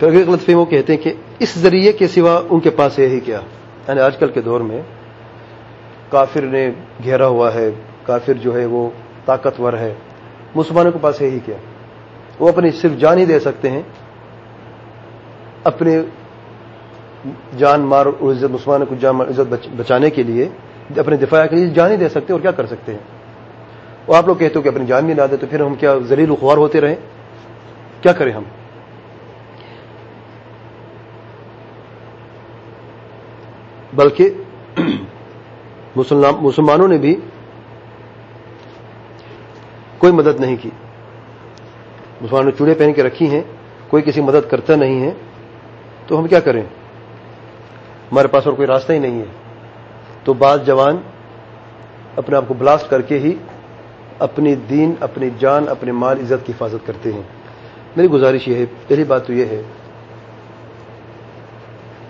پھر غلط فہم وہ کہتے ہیں کہ اس ذریعے کے سوا ان کے پاس ہے ہی کیا۔ یعنی آج کل کے دور میں کافر نے گھیرا ہوا ہے، کافر جو ہے وہ طاقتور ہے۔ مسلمانوں کے پاس ہے ہی کیا۔ وہ اپنی صرف جان ہی دے سکتے ہیں، اپنے جان مار اور عزت، مسلمانوں کو جان عزت بچانے کے لیے، اپنے دفاع کے لیے جان ہی دے سکتے ہیں اور کیا کر سکتے ہیں؟ وہ آپ لوگ کہتے ہو کہ اپنی جان بھی نہ دے تو پھر ہم کیا زلیل خوار ہوتے رہیں؟ کیا کریں ہم؟ بلکہ مسلمانوں نے بھی کوئی مدد نہیں کی۔ مسلمانوں نے چوڑے پہن کے رکھی ہیں، کوئی کسی مدد کرتا نہیں ہے۔ تو ہم کیا کریں؟ ہمارے پاس اور کوئی راستہ ہی نہیں ہے۔ تو بعض جوان اپنے آپ کو بلاسٹ کر کے ہی اپنی دین، اپنی جان اپنے مال، عزت کی حفاظت کرتے ہیں۔ میری گزارش یہ ہے، پہلی بات تو یہ ہے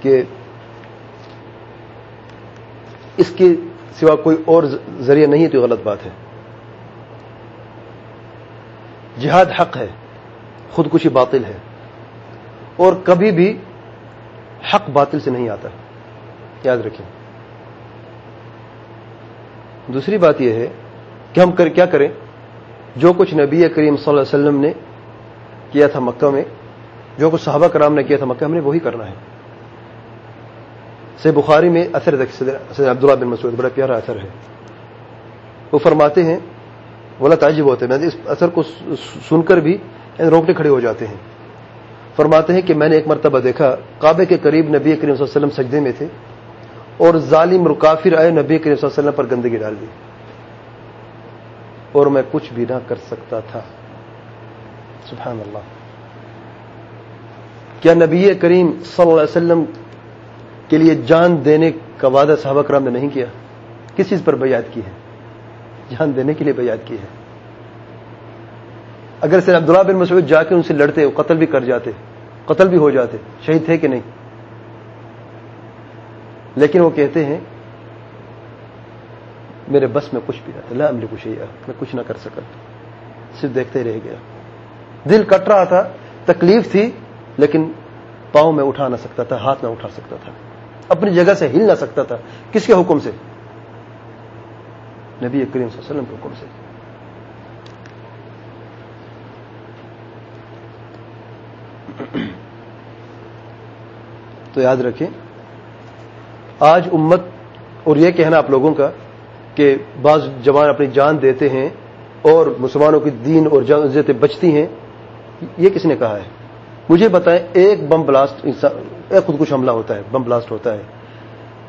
کہ اس کے سوا کوئی اور ذریعہ نہیں تو غلط بات ہے۔ جہاد حق ہے، خودکشی باطل ہے۔ اور کبھی بھی حق باطل سے نہیں آتا۔ یاد رکھیں۔ دوسری بات یہ ہے کہ ہم کر کیا کریں؟ جو کچھ نبی کریم صلی اللہ علیہ وسلم نے کیا تھا مکہ میں، جو کچھ صحابہ کرام نے کیا تھا مکہ ہم نے وہی کرنا ہے۔ سے بخاری میں اثر عبداللہ بن مسعود، بڑا پیارا اثر ہے۔ وہ فرماتے ہیں بولا تعجب ہوتے ہیں۔ میں اس اثر کو سن کر بھی یعنی روکنے کھڑے ہو جاتے ہیں۔ فرماتے ہیں کہ میں نے ایک مرتبہ دیکھا، کعبے کے قریب نبی کریم صلی اللہ علیہ وسلم سجدے میں تھے اور ظالم رکافر آئے نبی کریم صلی اللہ علیہ وسلم پر گندگی ڈال دی۔ اور میں کچھ بھی نہ کر سکتا تھا۔ سبحان اللہ۔ کیا نبی کریم صلی اللہ علیہ وسلم کے لیے جان دینے کا وعدہ صحابہ کرام نے نہیں کیا۔ کس چیز پر بیعت کی ہے؟ جان دینے کے لیے بیعت کی ہے۔ اگر سر عبداللہ بن مسعود جا کے ان سے لڑتے قتل بھی کر جاتے، قتل بھی ہو جاتے، شہید تھے کہ نہیں؟ لیکن وہ کہتے ہیں، میرے بس میں کچھ بھی نہ تھا امر کچھ میں کچھ نہ کر سکا۔ صرف دیکھتے رہ گیا۔ دل کٹ رہا تھا، تکلیف تھی، لیکن پاؤں میں اٹھا نہ سکتا تھا، ہاتھ نہ اٹھا سکتا تھا۔ اپنی جگہ سے ہل نہ سکتا تھا۔ کس کے حکم سے؟ نبی کریم صلی اللہ علیہ وسلم کے حکم سے۔ تو یاد رکھیں، آج امت، اور یہ کہنا آپ لوگوں کا کہ بعض جوان اپنی جان دیتے ہیں اور مسلمانوں کی دین اور عزتیں بچتی ہیں، یہ کس نے کہا ہے؟ مجھے بتائیں، ایک بم بلاسٹ ایک خود کچھ حملہ ہوتا ہے، بم بلاسٹ ہوتا ہے۔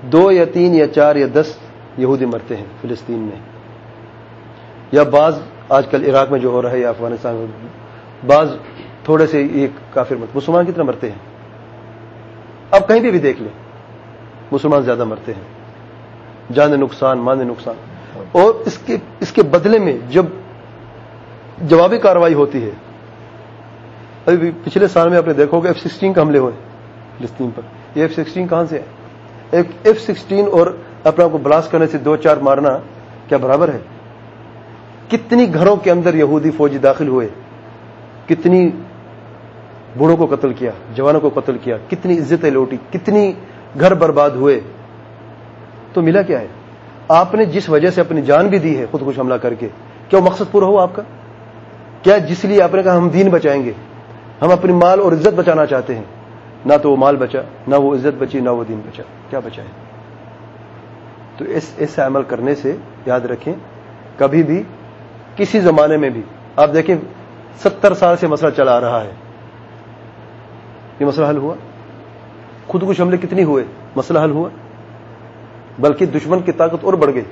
دو یا تین یا چار یا دس یہودی مرتے ہیں فلسطین میں۔ یا بعض آج کل عراق میں جو ہو رہا ہے یا افغانستان میں، بعض تھوڑے سے یہ کافر مرتے مسلمان کتنا مرتے ہیں؟ اب کہیں بھی بھی دیکھ لیں۔ مسلمان زیادہ مرتے ہیں۔ جان نقصان، مان نقصان۔ اور اس کے اس کے بدلے میں جب جوابی کاروائی ہوتی ہے، ابھی پچھلے سال میں آپ نے دیکھو گے ایف سکسٹین کا حملے ہوئے۔ فلسطین پر۔ یہ ایف سکسٹین کہاں سے ہے؟ ایک ایف سکسٹین اور اپنے آپ کو بلاسٹ کرنے سے دو چار مارنا کیا برابر ہے؟ کتنی گھروں کے اندر یہودی فوجی داخل ہوئے؟ کتنی بوڑھوں کو قتل کیا، جوانوں کو قتل کیا، کتنی عزتیں لوٹی کتنی گھر برباد ہوئے؟ تو ملا کیا ہے؟ آپ نے جس وجہ سے اپنی جان بھی دی ہے خود کچھ حملہ کر کے، کیا وہ مقصد پورا ہو آپ کا؟ کیا جس لیے آپ نے کہا ہم دین بچائیں گے، ہم اپنی مال اور عزت بچانا چاہتے ہیں؟ نہ تو وہ مال بچا، نہ وہ عزت بچی، نہ وہ دین بچا۔ کیا بچا ہے؟ تو اس ایسا عمل کرنے سے یاد رکھیں، کبھی بھی، کسی زمانے میں بھی، آپ دیکھیں، ستر سال سے مسئلہ چلا آ رہا ہے۔ یہ مسئلہ حل ہوا؟ خود کچھ حملے کتنی ہوئے؟ مسئلہ حل ہوا؟ بلکہ دشمن کی طاقت اور بڑھ گئی۔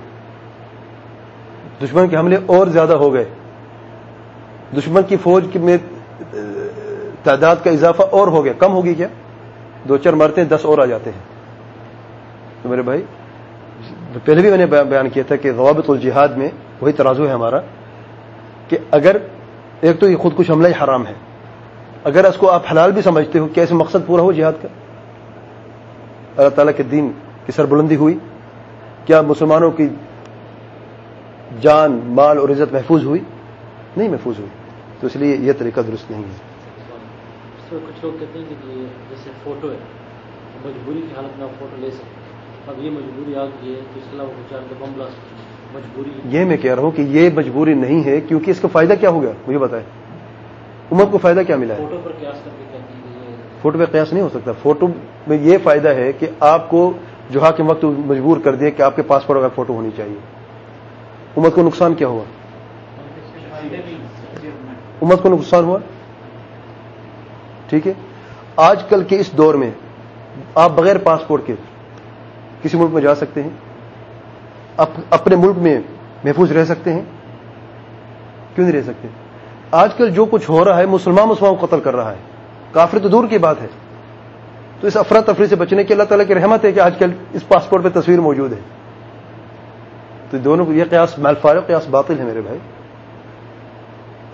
دشمن کے حملے اور زیادہ ہو گئے۔ دشمن کی فوج میں تعداد کا اضافہ اور ہو گیا۔ کم ہوگی کیا؟ دو چار مرتے ہیں دس اور آ جاتے ہیں۔ تو میرے بھائی، پہلے بھی میں نے بیان کیا تھا کہ غوابط الجہاد میں وہی ترازو ہے ہمارا کہ اگر ایک تو یہ خود کچھ حملہ ہی حرام ہے۔ اگر اس کو آپ حلال بھی سمجھتے ہو کیسے مقصد پورا ہو جہاد کا؟ اللہ تعالیٰ کے دین کی سربلندی ہوئی۔ کیا مسلمانوں کی جان، مال اور عزت محفوظ ہوئی؟ نہیں محفوظ ہوئی۔ تو اس لیے یہ طریقہ درست نہیں ہے۔ تو کچھ لوگ کہتے ہیں کہ یہ جیسے فوٹو ہے مجبوری کی حالت میں آپ فوٹو لے سکتے اب یہ مجبوری آ گئی ہے تو اس کے علاوہ چار کے بم بلاسٹ مجبوری یہ میں کہہ رہا ہوں کہ یہ مجبوری نہیں ہے کیونکہ اس کا فائدہ کیا ہوگا مجھے بتائیں۔ امت کو فائدہ کیا ملا ہے؟ فوٹو پر قیاس کر کے کہتے ہیں کہ یہ فوٹو پہ قیاس نہیں ہو سکتا۔ فوٹو میں یہ فائدہ ہے کہ آپ کو جو حاکم وقت مجبور کر دیا کہ آپ کے پاسپورٹ کا فوٹو ہونی چاہیے۔ امت کو نقصان کیا ہوا؟ امت کو نقصان ہوا؟ ٹھیک ہے؟ آج کل کے اس دور میں آپ بغیر پاسپورٹ کے کسی ملک میں جا سکتے ہیں، اپ- اپنے ملک میں محفوظ رہ سکتے ہیں، کیوں نہیں رہ سکتے؟ آج کل جو کچھ ہو رہا ہے، مسلمان مسلمان کو قتل کر رہا ہے، کافر تو دور کی بات ہے۔ تو اس افراتفری سے بچنے کی اللہ تعالیٰ کی رحمت ہے کہ آج کل اس پاسپورٹ پہ تصویر موجود ہے۔ تو دونوں کو یہ قیاس مالفارق قیاس باطل ہے میرے بھائی۔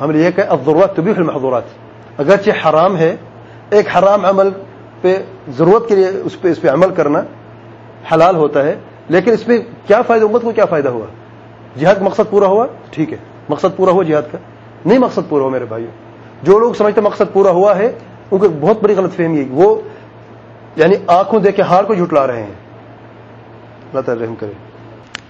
ہم نے یہ کہ ضرورت طبی المحضورات اگرچہ حرام ہے، ایک حرام عمل پہ ضرورت کے لیے اس پہ اس پہ عمل کرنا حلال ہوتا ہے، لیکن اس میں کیا فائدہ، امت کو کیا فائدہ ہوا؟ جہاد کا مقصد پورا ہوا؟ ٹھیک ہے، مقصد پورا ہوا جہاد کا۔ نہیں مقصد پورا ہوا میرے بھائیوں جو لوگ سمجھتے مقصد پورا ہوا ہے، ان کو بہت بڑی غلط فہمی ہے وہ یعنی آنکھوں دیکھ کے ہار کو جھٹلا رہے ہیں۔ اللہ تعالی رحم کرے۔